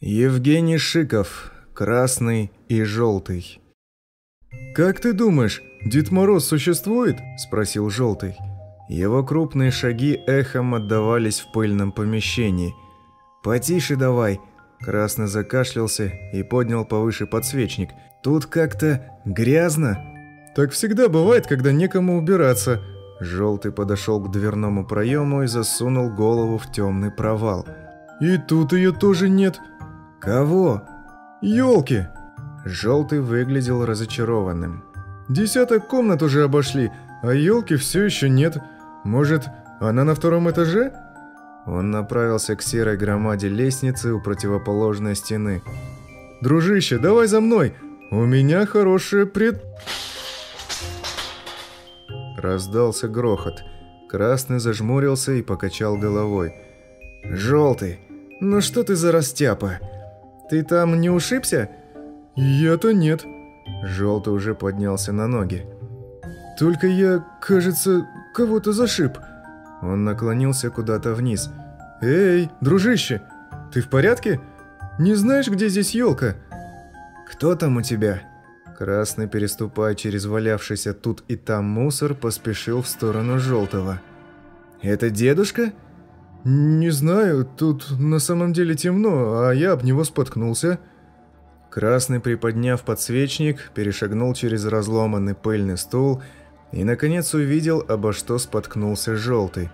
Евгений Шиков, красный и желтый. «Как ты думаешь, Дед Мороз существует?» – спросил желтый. Его крупные шаги эхом отдавались в пыльном помещении. «Потише давай!» Красный закашлялся и поднял повыше подсвечник. «Тут как-то грязно!» «Так всегда бывает, когда некому убираться!» Желтый подошел к дверному проему и засунул голову в темный провал. «И тут ее тоже нет!» «Кого?» «Елки!» Желтый выглядел разочарованным. «Десяток комнат уже обошли, а елки все еще нет. Может, она на втором этаже?» Он направился к серой громаде лестницы у противоположной стены. «Дружище, давай за мной! У меня хорошее пред...» Раздался грохот. Красный зажмурился и покачал головой. «Желтый, ну что ты за растяпа? Ты там не ушибся?» «Я-то нет». Желтый уже поднялся на ноги. «Только я, кажется, кого-то зашиб». Он наклонился куда-то вниз. «Эй, дружище, ты в порядке? Не знаешь, где здесь елка?» «Кто там у тебя?» Красный, переступая через валявшийся тут и там мусор, поспешил в сторону желтого. «Это дедушка?» «Не знаю, тут на самом деле темно, а я об него споткнулся». Красный, приподняв подсвечник, перешагнул через разломанный пыльный стул и, наконец, увидел, обо что споткнулся желтый.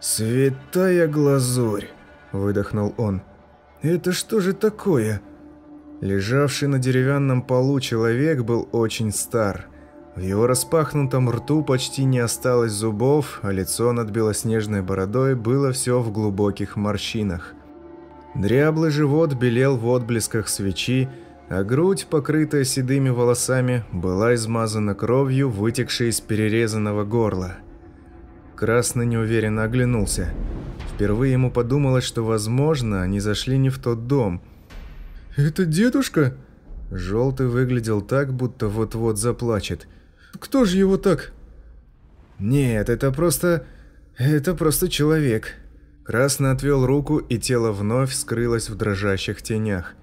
«Святая глазурь!» – выдохнул он. «Это что же такое?» Лежавший на деревянном полу человек был очень стар – в его распахнутом рту почти не осталось зубов, а лицо над белоснежной бородой было все в глубоких морщинах. Дряблый живот белел в отблесках свечи, а грудь, покрытая седыми волосами, была измазана кровью, вытекшей из перерезанного горла. Красный неуверенно оглянулся. Впервые ему подумалось, что, возможно, они зашли не в тот дом. «Это дедушка?» Желтый выглядел так, будто вот-вот заплачет – кто же его так? Нет, это просто... Это просто человек. Красно отвел руку, и тело вновь скрылось в дрожащих тенях.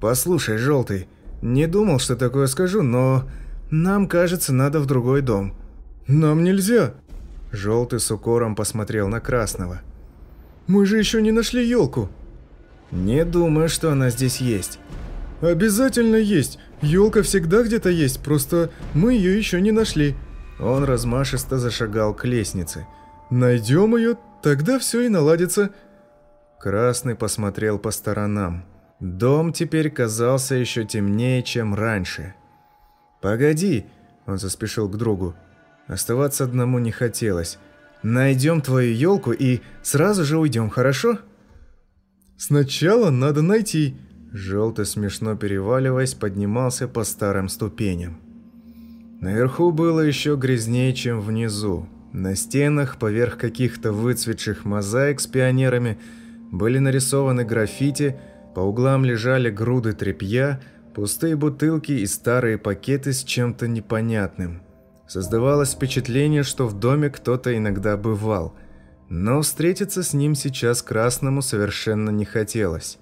«Послушай, Желтый, не думал, что такое скажу, но... Нам, кажется, надо в другой дом». «Нам нельзя!» Желтый с укором посмотрел на Красного. «Мы же еще не нашли елку!» «Не думаю, что она здесь есть». «Обязательно есть! Елка всегда где-то есть, просто мы ее еще не нашли». Он размашисто зашагал к лестнице. «Найдем ее, тогда все и наладится». Красный посмотрел по сторонам. Дом теперь казался еще темнее, чем раньше. «Погоди!» – он заспешил к другу. Оставаться одному не хотелось. «Найдем твою елку и сразу же уйдем, хорошо?» «Сначала надо найти», Желтый, смешно переваливаясь, поднимался по старым ступеням. Наверху было еще грязнее, чем внизу. На стенах, поверх каких-то выцветших мозаик с пионерами, были нарисованы граффити, по углам лежали груды тряпья, пустые бутылки и старые пакеты с чем-то непонятным. Создавалось впечатление, что в доме кто-то иногда бывал, но встретиться с ним сейчас Красному совершенно не хотелось.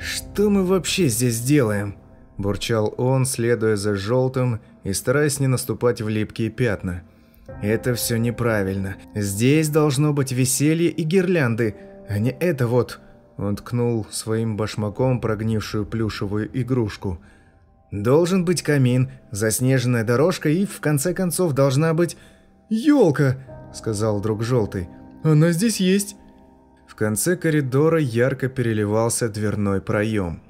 «Что мы вообще здесь делаем?» – бурчал он, следуя за желтым и стараясь не наступать в липкие пятна. «Это все неправильно. Здесь должно быть веселье и гирлянды, а не это вот...» Он ткнул своим башмаком прогнившую плюшевую игрушку. «Должен быть камин, заснеженная дорожка и, в конце концов, должна быть...» «Елка!» – сказал друг желтый. «Она здесь есть!» Конце коридора ярко переливался дверной проем.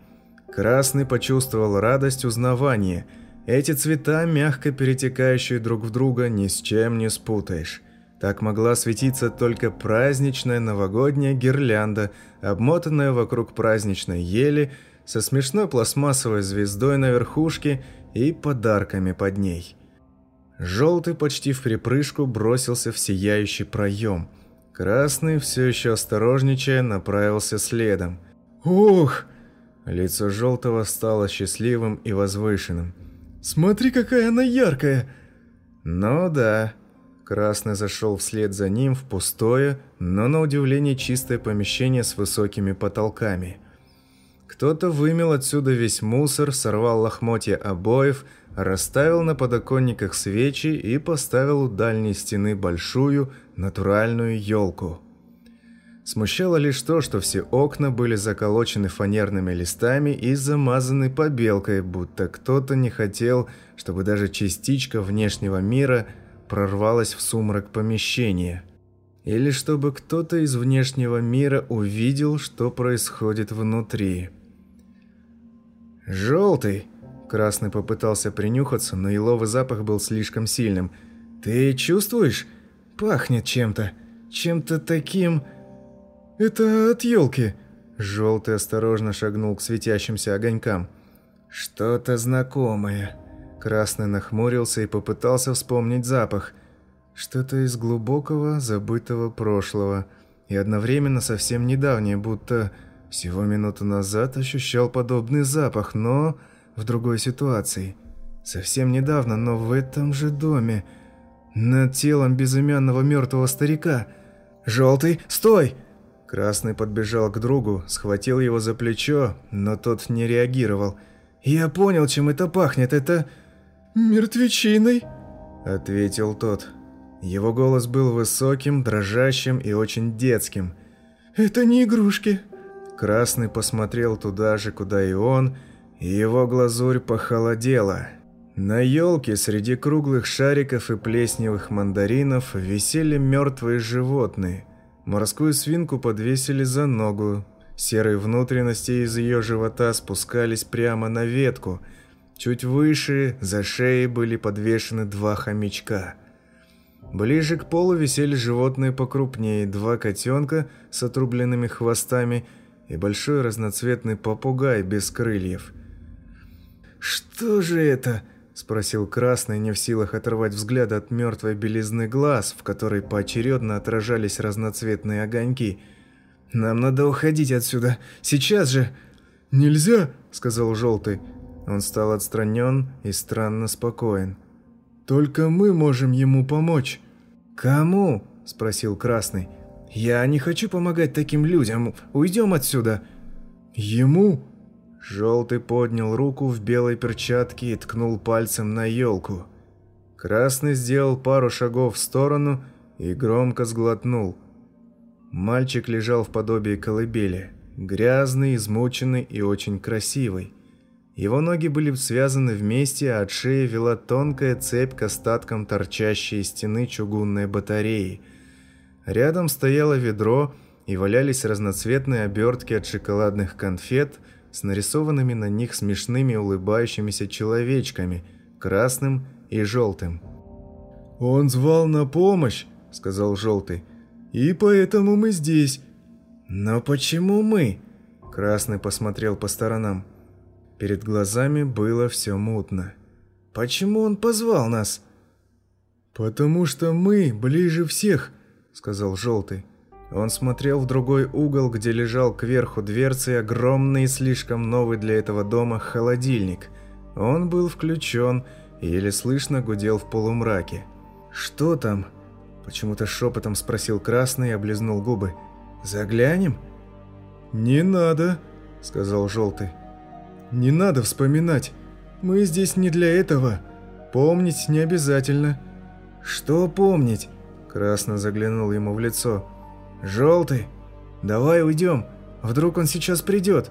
Красный почувствовал радость узнавания. Эти цвета, мягко перетекающие друг в друга, ни с чем не спутаешь. Так могла светиться только праздничная новогодняя гирлянда, обмотанная вокруг праздничной ели, со смешной пластмассовой звездой на верхушке и подарками под ней. Желтый почти в припрыжку бросился в сияющий проем – Красный, все еще осторожничая, направился следом. «Ох!» Лицо Желтого стало счастливым и возвышенным. «Смотри, какая она яркая!» «Ну да». Красный зашел вслед за ним в пустое, но на удивление чистое помещение с высокими потолками. Кто-то вымел отсюда весь мусор, сорвал лохмотья обоев, расставил на подоконниках свечи и поставил у дальней стены большую натуральную елку. Смущало лишь то, что все окна были заколочены фанерными листами и замазаны побелкой, будто кто-то не хотел, чтобы даже частичка внешнего мира прорвалась в сумрак помещения. Или чтобы кто-то из внешнего мира увидел, что происходит внутри. «Желтый!» Красный попытался принюхаться, но еловый запах был слишком сильным. «Ты чувствуешь? Пахнет чем-то. Чем-то таким...» «Это от елки!» Желтый осторожно шагнул к светящимся огонькам. «Что-то знакомое». Красный нахмурился и попытался вспомнить запах. Что-то из глубокого, забытого прошлого. И одновременно совсем недавнее, будто всего минуту назад ощущал подобный запах, но в другой ситуации. Совсем недавно, но в этом же доме. Над телом безымянного мертвого старика. «Желтый, стой!» Красный подбежал к другу, схватил его за плечо, но тот не реагировал. «Я понял, чем это пахнет, это...» «Мертвечиной», — ответил тот. Его голос был высоким, дрожащим и очень детским. «Это не игрушки». Красный посмотрел туда же, куда и он, и его глазурь похолодела. На елке среди круглых шариков и плесневых мандаринов висели мертвые животные — Морскую свинку подвесили за ногу. Серые внутренности из ее живота спускались прямо на ветку. Чуть выше, за шеей были подвешены два хомячка. Ближе к полу висели животные покрупнее, два котенка с отрубленными хвостами и большой разноцветный попугай без крыльев. «Что же это?» Спросил Красный, не в силах оторвать взгляд от мертвой белизны глаз, в которой поочередно отражались разноцветные огоньки. «Нам надо уходить отсюда. Сейчас же!» «Нельзя!» – сказал Желтый. Он стал отстранен и странно спокоен. «Только мы можем ему помочь». «Кому?» – спросил Красный. «Я не хочу помогать таким людям. Уйдем отсюда». «Ему?» Желтый поднял руку в белой перчатке и ткнул пальцем на елку. Красный сделал пару шагов в сторону и громко сглотнул. Мальчик лежал в подобии колыбели, грязный, измученный и очень красивый. Его ноги были связаны вместе, а от шеи вела тонкая цепь к остаткам торчащей из стены чугунной батареи. Рядом стояло ведро и валялись разноцветные обертки от шоколадных конфет – с нарисованными на них смешными улыбающимися человечками, красным и желтым. «Он звал на помощь», — сказал желтый, — «и поэтому мы здесь». «Но почему мы?» — красный посмотрел по сторонам. Перед глазами было все мутно. «Почему он позвал нас?» «Потому что мы ближе всех», — сказал желтый. Он смотрел в другой угол, где лежал кверху дверцы огромный и слишком новый для этого дома холодильник. Он был включен и еле слышно гудел в полумраке. «Что там?» – почему-то шепотом спросил Красный и облизнул губы. «Заглянем?» «Не надо», – сказал Желтый. «Не надо вспоминать. Мы здесь не для этого. Помнить не обязательно». «Что помнить?» – Красно заглянул ему в лицо. «Желтый, давай уйдем, вдруг он сейчас придет».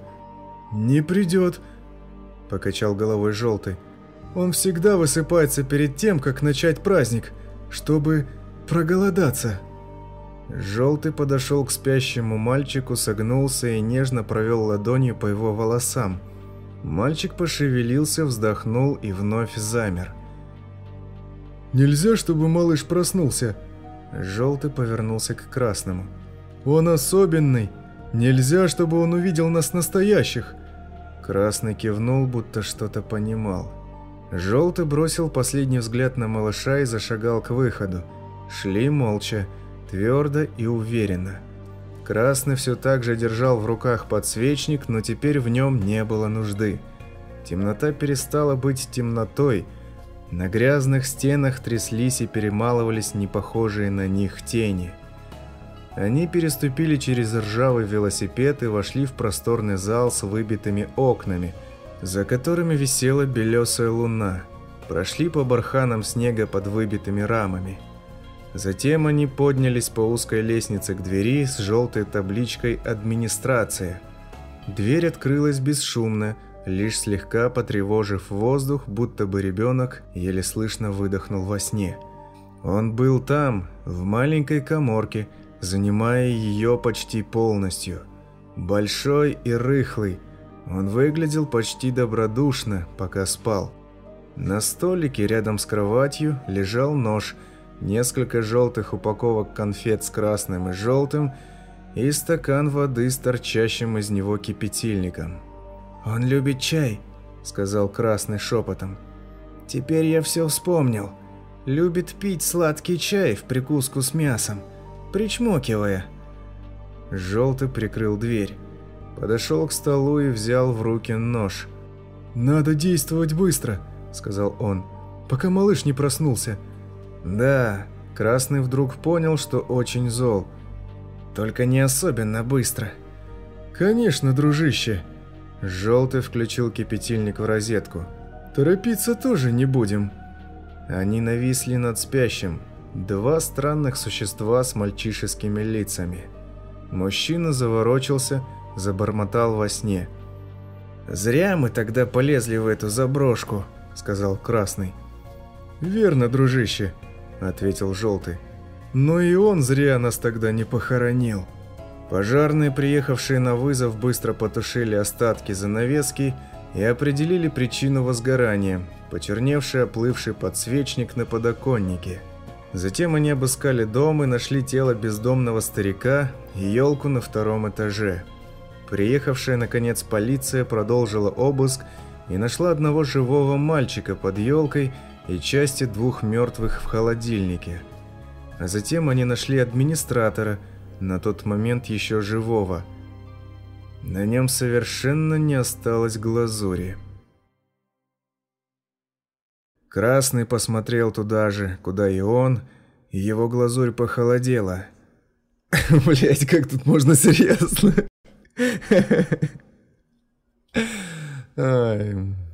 «Не придет», – покачал головой Желтый. «Он всегда высыпается перед тем, как начать праздник, чтобы проголодаться». Желтый подошел к спящему мальчику, согнулся и нежно провел ладонью по его волосам. Мальчик пошевелился, вздохнул и вновь замер. «Нельзя, чтобы малыш проснулся», Желтый повернулся к красному. «Он особенный. Нельзя, чтобы он увидел нас настоящих». Красный кивнул, будто что-то понимал. Желтый бросил последний взгляд на малыша и зашагал к выходу. Шли молча, твердо и уверенно. Красный все так же держал в руках подсвечник, но теперь в нем не было нужды. Темнота перестала быть темнотой – на грязных стенах тряслись и перемалывались непохожие на них тени. Они переступили через ржавый велосипед и вошли в просторный зал с выбитыми окнами, за которыми висела белесая луна. Прошли по барханам снега под выбитыми рамами. Затем они поднялись по узкой лестнице к двери с желтой табличкой «Администрация». Дверь открылась бесшумно, лишь слегка потревожив воздух, будто бы ребенок еле слышно выдохнул во сне. Он был там, в маленькой коморке, занимая ее почти полностью. Большой и рыхлый, он выглядел почти добродушно, пока спал. На столике рядом с кроватью лежал нож, несколько желтых упаковок конфет с красным и желтым и стакан воды с торчащим из него кипятильником. «Он любит чай», — сказал красный шепотом. «Теперь я все вспомнил. Любит пить сладкий чай в прикуску с мясом» причмокивая. Желтый прикрыл дверь. Подошел к столу и взял в руки нож. «Надо действовать быстро», — сказал он, — «пока малыш не проснулся». «Да», — Красный вдруг понял, что очень зол. «Только не особенно быстро». «Конечно, дружище». Желтый включил кипятильник в розетку. «Торопиться тоже не будем». Они нависли над спящим, Два странных существа с мальчишескими лицами. Мужчина заворочился, забормотал во сне. «Зря мы тогда полезли в эту заброшку», — сказал Красный. «Верно, дружище», — ответил Желтый. «Но и он зря нас тогда не похоронил». Пожарные, приехавшие на вызов, быстро потушили остатки занавески и определили причину возгорания – почерневший оплывший подсвечник на подоконнике – Затем они обыскали дом и нашли тело бездомного старика и елку на втором этаже. Приехавшая, наконец, полиция продолжила обыск и нашла одного живого мальчика под елкой и части двух мертвых в холодильнике. А затем они нашли администратора, на тот момент еще живого. На нем совершенно не осталось глазури. Красный посмотрел туда же, куда и он, и его глазурь похолодела. Блять, как тут можно серьезно?